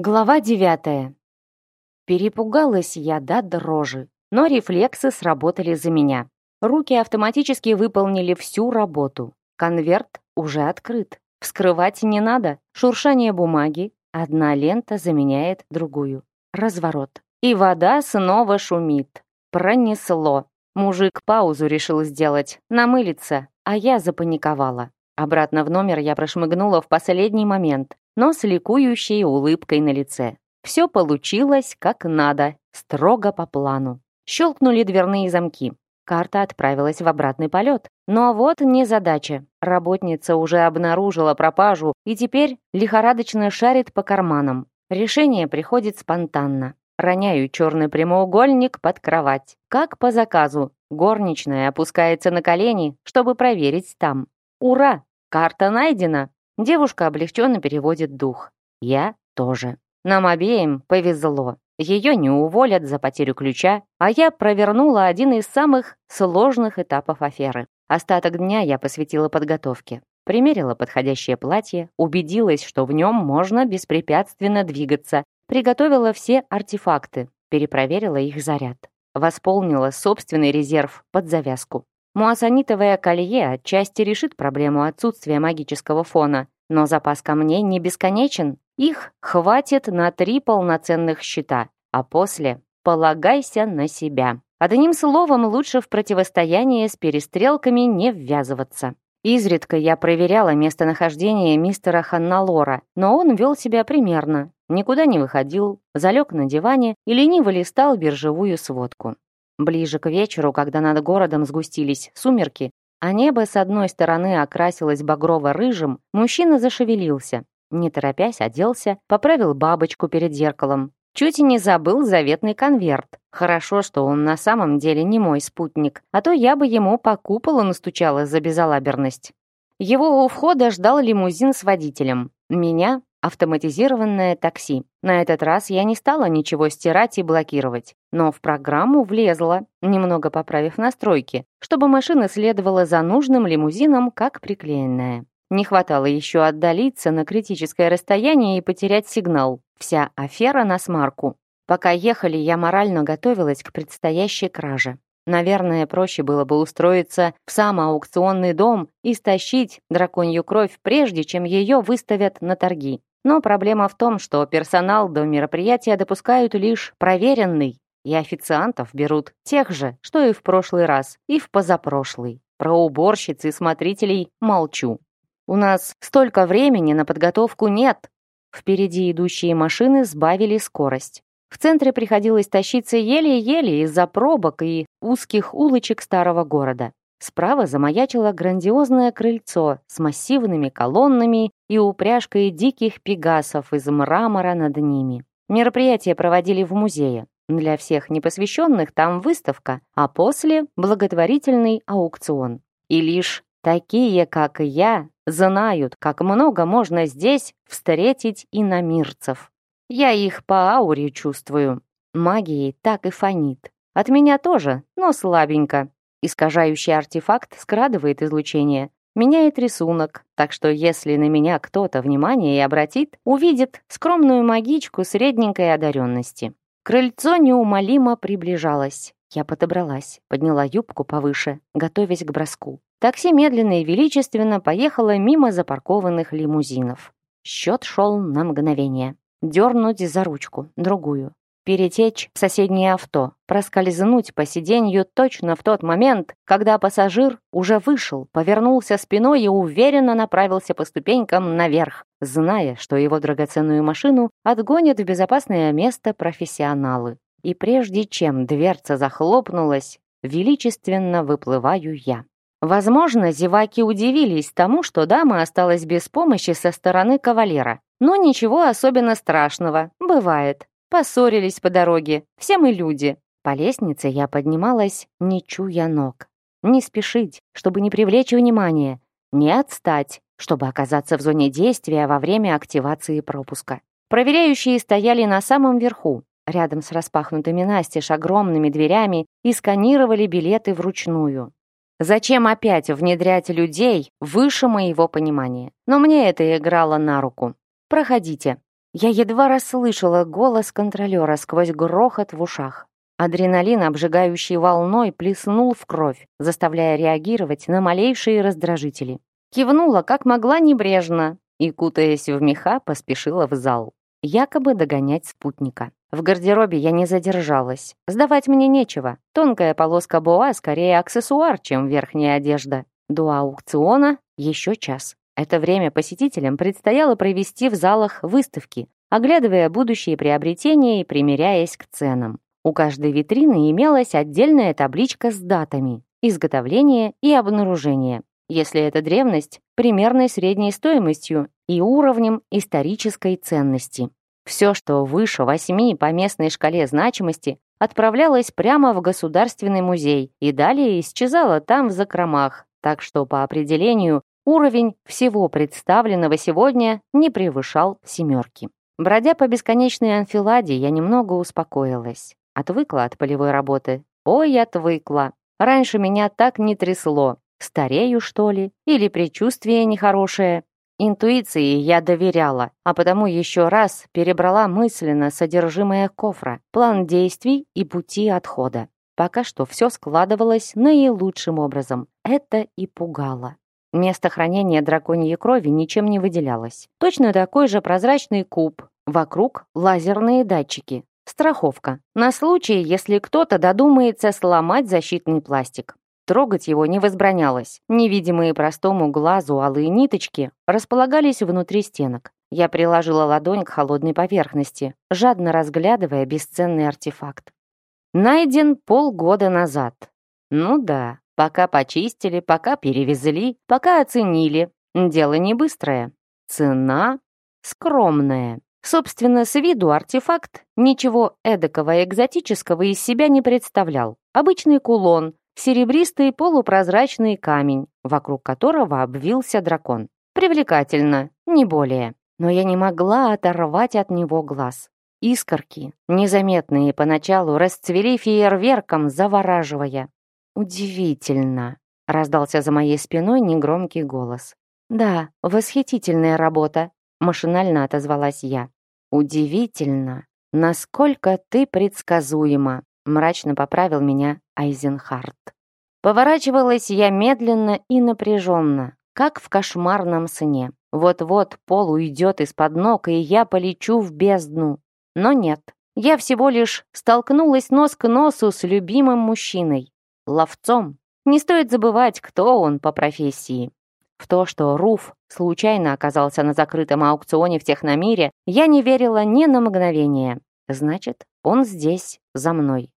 Глава девятая. Перепугалась я до дрожи, но рефлексы сработали за меня. Руки автоматически выполнили всю работу. Конверт уже открыт. Вскрывать не надо. Шуршание бумаги. Одна лента заменяет другую. Разворот. И вода снова шумит. Пронесло. Мужик паузу решил сделать, намылиться, а я запаниковала. Обратно в номер я прошмыгнула в последний момент, но с ликующей улыбкой на лице. Все получилось как надо, строго по плану. Щелкнули дверные замки. Карта отправилась в обратный полет. Но вот не задача. Работница уже обнаружила пропажу и теперь лихорадочно шарит по карманам. Решение приходит спонтанно. Роняю черный прямоугольник под кровать. Как по заказу. Горничная опускается на колени, чтобы проверить там. Ура! Карта найдена. Девушка облегченно переводит дух. Я тоже. Нам обеим повезло. Ее не уволят за потерю ключа, а я провернула один из самых сложных этапов аферы. Остаток дня я посвятила подготовке. Примерила подходящее платье, убедилась, что в нем можно беспрепятственно двигаться, Приготовила все артефакты, перепроверила их заряд. Восполнила собственный резерв под завязку. Муассанитовое колье отчасти решит проблему отсутствия магического фона, но запас камней не бесконечен. Их хватит на три полноценных щита, а после полагайся на себя. Одним словом, лучше в противостояние с перестрелками не ввязываться. Изредка я проверяла местонахождение мистера Ханналора, но он вел себя примерно, никуда не выходил, залег на диване и лениво листал биржевую сводку. Ближе к вечеру, когда над городом сгустились сумерки, а небо с одной стороны окрасилось багрово-рыжим, мужчина зашевелился. Не торопясь, оделся, поправил бабочку перед зеркалом, Чуть не забыл заветный конверт. Хорошо, что он на самом деле не мой спутник, а то я бы ему по куполу настучала за безалаберность. Его у входа ждал лимузин с водителем. Меня — автоматизированное такси. На этот раз я не стала ничего стирать и блокировать, но в программу влезла, немного поправив настройки, чтобы машина следовала за нужным лимузином как приклеенная. Не хватало еще отдалиться на критическое расстояние и потерять сигнал. Вся афера на смарку. Пока ехали, я морально готовилась к предстоящей краже. Наверное, проще было бы устроиться в сам аукционный дом и стащить драконью кровь, прежде чем ее выставят на торги. Но проблема в том, что персонал до мероприятия допускают лишь проверенный, и официантов берут тех же, что и в прошлый раз, и в позапрошлый. Про уборщиц и смотрителей молчу. У нас столько времени на подготовку нет, Впереди идущие машины сбавили скорость. В центре приходилось тащиться еле-еле из-за пробок и узких улочек старого города. Справа замаячило грандиозное крыльцо с массивными колоннами и упряжкой диких пегасов из мрамора над ними. Мероприятие проводили в музее. Для всех непосвященных там выставка, а после – благотворительный аукцион. И лишь такие, как я, знают, как много можно здесь встретить иномирцев. Я их по ауре чувствую. Магией так и фонит. От меня тоже, но слабенько. Искажающий артефакт скрадывает излучение, меняет рисунок, так что если на меня кто-то внимание и обратит, увидит скромную магичку средненькой одаренности. Крыльцо неумолимо приближалось. Я подобралась, подняла юбку повыше, готовясь к броску. Такси медленно и величественно поехало мимо запаркованных лимузинов. Счет шел на мгновение. Дернуть за ручку, другую. Перетечь в соседнее авто, проскользнуть по сиденью точно в тот момент, когда пассажир уже вышел, повернулся спиной и уверенно направился по ступенькам наверх, зная, что его драгоценную машину отгонят в безопасное место профессионалы. И прежде чем дверца захлопнулась, величественно выплываю я. Возможно, зеваки удивились тому, что дама осталась без помощи со стороны кавалера. Но ничего особенно страшного, бывает. Поссорились по дороге, все мы люди. По лестнице я поднималась, не чуя ног. Не спешить, чтобы не привлечь внимания. Не отстать, чтобы оказаться в зоне действия во время активации пропуска. Проверяющие стояли на самом верху, рядом с распахнутыми настежь огромными дверями и сканировали билеты вручную. Зачем опять внедрять людей выше моего понимания? Но мне это играло на руку. Проходите. Я едва расслышала голос контролера сквозь грохот в ушах. Адреналин, обжигающий волной, плеснул в кровь, заставляя реагировать на малейшие раздражители. Кивнула, как могла небрежно, и, кутаясь в меха, поспешила в зал. Якобы догонять спутника. В гардеробе я не задержалась. Сдавать мне нечего. Тонкая полоска боа скорее аксессуар, чем верхняя одежда. До аукциона еще час. Это время посетителям предстояло провести в залах выставки, оглядывая будущие приобретения и примеряясь к ценам. У каждой витрины имелась отдельная табличка с датами изготовления и обнаружения. Если это древность, примерной средней стоимостью и уровнем исторической ценности. Все, что выше восьми по местной шкале значимости, отправлялось прямо в Государственный музей и далее исчезало там в закромах, так что по определению Уровень всего представленного сегодня не превышал семерки. Бродя по бесконечной анфиладе, я немного успокоилась. Отвыкла от полевой работы. Ой, отвыкла. Раньше меня так не трясло. Старею, что ли? Или предчувствие нехорошее? Интуиции я доверяла, а потому еще раз перебрала мысленно содержимое кофра, план действий и пути отхода. Пока что все складывалось наилучшим образом. Это и пугало. Место хранения драконьей крови ничем не выделялось. Точно такой же прозрачный куб. Вокруг лазерные датчики. Страховка. На случай, если кто-то додумается сломать защитный пластик. Трогать его не возбранялось. Невидимые простому глазу алые ниточки располагались внутри стенок. Я приложила ладонь к холодной поверхности, жадно разглядывая бесценный артефакт. Найден полгода назад. Ну да, Пока почистили, пока перевезли, пока оценили. Дело не быстрое. Цена скромная. Собственно, с виду артефакт ничего эдакого экзотического из себя не представлял. Обычный кулон, серебристый полупрозрачный камень, вокруг которого обвился дракон. Привлекательно, не более. Но я не могла оторвать от него глаз. Искорки, незаметные поначалу, расцвели фейерверком, завораживая. «Удивительно!» — раздался за моей спиной негромкий голос. «Да, восхитительная работа!» — машинально отозвалась я. «Удивительно! Насколько ты предсказуема!» — мрачно поправил меня Айзенхарт. Поворачивалась я медленно и напряженно, как в кошмарном сне. Вот-вот пол уйдет из-под ног, и я полечу в бездну. Но нет, я всего лишь столкнулась нос к носу с любимым мужчиной ловцом. Не стоит забывать, кто он по профессии. В то, что Руф случайно оказался на закрытом аукционе в Техномире, я не верила ни на мгновение. Значит, он здесь, за мной.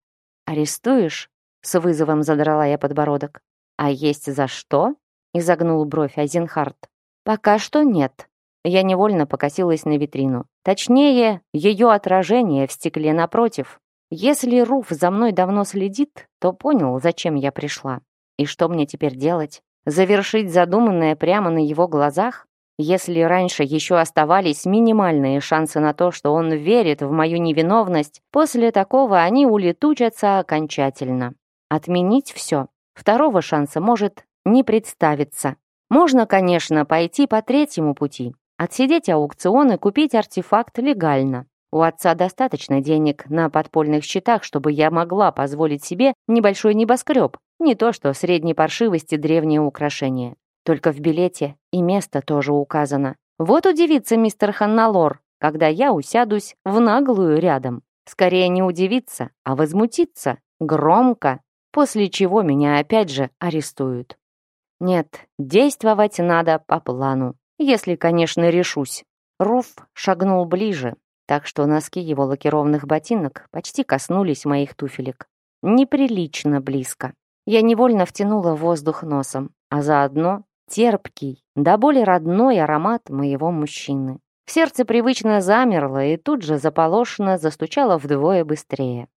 «Арестуешь?» — с вызовом задрала я подбородок. «А есть за что?» — изогнул бровь Айзенхарт. «Пока что нет». Я невольно покосилась на витрину. Точнее, ее отражение в стекле напротив. Если Руф за мной давно следит, то понял, зачем я пришла. И что мне теперь делать? Завершить задуманное прямо на его глазах? Если раньше еще оставались минимальные шансы на то, что он верит в мою невиновность, после такого они улетучатся окончательно. Отменить все. Второго шанса может не представиться. Можно, конечно, пойти по третьему пути. Отсидеть аукцион и купить артефакт легально. У отца достаточно денег на подпольных счетах, чтобы я могла позволить себе небольшой небоскреб, не то что средней паршивости древнее украшение. Только в билете и место тоже указано. Вот удивится мистер Ханналор, когда я усядусь в наглую рядом. Скорее не удивиться, а возмутиться. Громко. После чего меня опять же арестуют. Нет, действовать надо по плану. Если, конечно, решусь. Руф шагнул ближе, так что носки его лакированных ботинок почти коснулись моих туфелек. Неприлично близко. Я невольно втянула воздух носом, а заодно терпкий, да более родной аромат моего мужчины. Сердце привычно замерло и тут же заполошно застучало вдвое быстрее.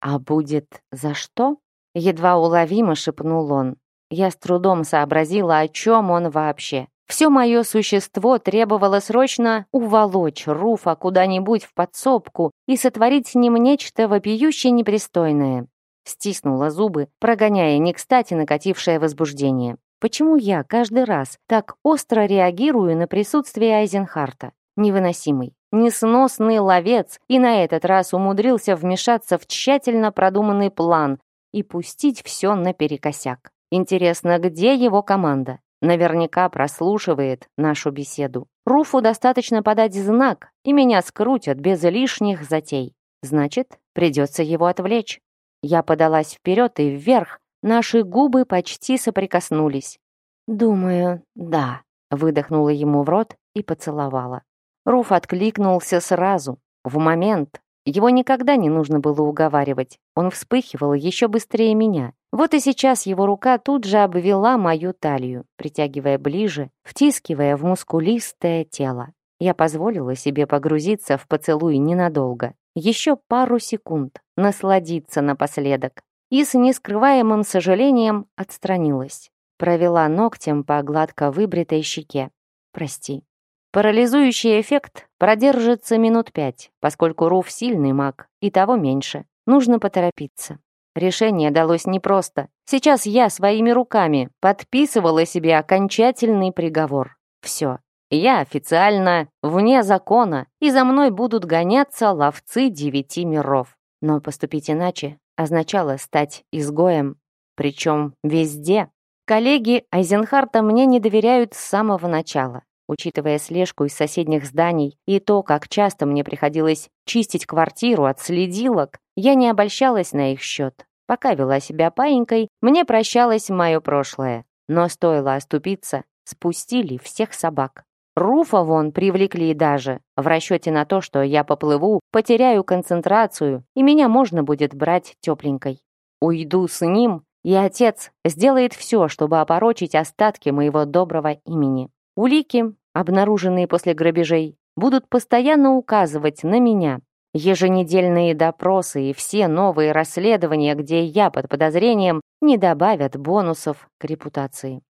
«А будет за что?» — едва уловимо шепнул он. Я с трудом сообразила, о чем он вообще. Все мое существо требовало срочно уволочь Руфа куда-нибудь в подсобку и сотворить с ним нечто вопиюще непристойное. Стиснула зубы, прогоняя не кстати накатившее возбуждение. Почему я каждый раз так остро реагирую на присутствие Айзенхарта? Невыносимый, несносный ловец и на этот раз умудрился вмешаться в тщательно продуманный план и пустить все наперекосяк. Интересно, где его команда? Наверняка прослушивает нашу беседу. Руфу достаточно подать знак, и меня скрутят без лишних затей. Значит, придется его отвлечь. Я подалась вперед и вверх, наши губы почти соприкоснулись. «Думаю, да», — выдохнула ему в рот и поцеловала. Руф откликнулся сразу, в момент. Его никогда не нужно было уговаривать. Он вспыхивал еще быстрее меня. Вот и сейчас его рука тут же обвела мою талию, притягивая ближе, втискивая в мускулистое тело. Я позволила себе погрузиться в поцелуй ненадолго. Еще пару секунд, насладиться напоследок. И с нескрываемым сожалением отстранилась. Провела ногтем по гладко выбритой щеке. «Прости». Парализующий эффект продержится минут пять, поскольку Руф сильный маг, и того меньше. Нужно поторопиться. Решение далось непросто. Сейчас я своими руками подписывала себе окончательный приговор. Все. Я официально вне закона, и за мной будут гоняться ловцы девяти миров. Но поступить иначе означало стать изгоем, причем везде. Коллеги Айзенхарта мне не доверяют с самого начала. Учитывая слежку из соседних зданий и то, как часто мне приходилось чистить квартиру от следилок, я не обольщалась на их счет. Пока вела себя паинькой, мне прощалось мое прошлое. Но стоило оступиться, спустили всех собак. Руфа вон привлекли даже, в расчете на то, что я поплыву, потеряю концентрацию, и меня можно будет брать тепленькой. Уйду с ним, и отец сделает все, чтобы опорочить остатки моего доброго имени. Улики, обнаруженные после грабежей, будут постоянно указывать на меня. Еженедельные допросы и все новые расследования, где я под подозрением, не добавят бонусов к репутации.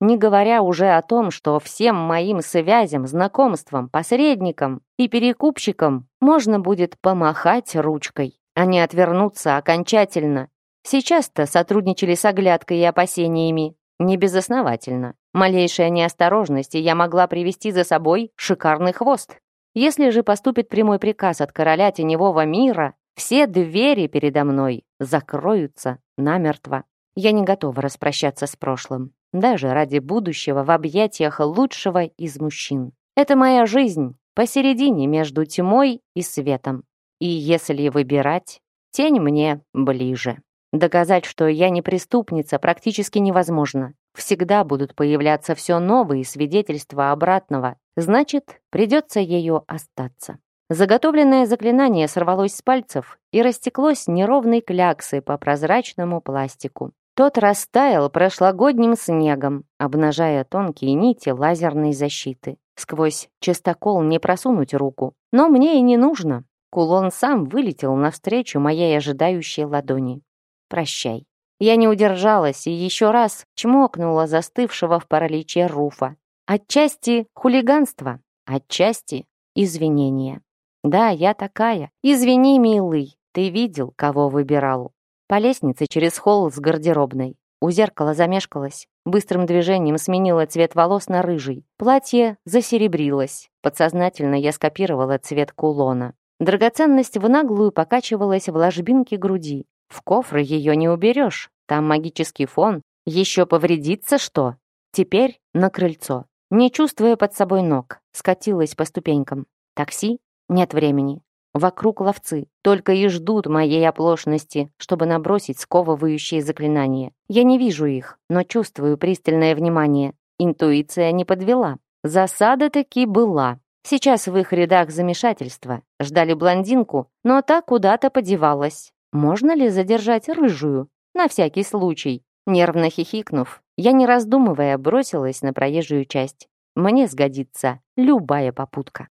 Не говоря уже о том, что всем моим связям, знакомствам, посредникам и перекупщикам можно будет помахать ручкой, а не отвернуться окончательно. Сейчас-то сотрудничали с оглядкой и опасениями. Не безосновательно. Малейшая неосторожность, и я могла привести за собой шикарный хвост. Если же поступит прямой приказ от короля теневого мира, все двери передо мной закроются намертво. Я не готова распрощаться с прошлым даже ради будущего в объятиях лучшего из мужчин. Это моя жизнь посередине между тьмой и светом. И если выбирать, тень мне ближе. Доказать, что я не преступница, практически невозможно. Всегда будут появляться все новые свидетельства обратного. Значит, придется ее остаться. Заготовленное заклинание сорвалось с пальцев и растеклось неровной кляксой по прозрачному пластику. Тот растаял прошлогодним снегом, обнажая тонкие нити лазерной защиты. Сквозь частокол не просунуть руку. Но мне и не нужно. Кулон сам вылетел навстречу моей ожидающей ладони. «Прощай». Я не удержалась и еще раз чмокнула застывшего в параличе Руфа. Отчасти хулиганство, отчасти извинения. Да, я такая. Извини, милый, ты видел, кого выбирал. По лестнице через холл с гардеробной. У зеркала замешкалась. Быстрым движением сменила цвет волос на рыжий. Платье засеребрилось. Подсознательно я скопировала цвет кулона. Драгоценность в наглую покачивалась в ложбинке груди. В кофры ее не уберешь. Там магический фон. Еще повредится что? Теперь на крыльцо. Не чувствуя под собой ног, скатилась по ступенькам. Такси? Нет времени. Вокруг ловцы, только и ждут моей оплошности, чтобы набросить сковывающие заклинания. Я не вижу их, но чувствую пристальное внимание. Интуиция не подвела. Засада таки была. Сейчас в их рядах замешательство. Ждали блондинку, но та куда-то подевалась. Можно ли задержать рыжую? На всякий случай. Нервно хихикнув, я, не раздумывая, бросилась на проезжую часть. Мне сгодится любая попутка.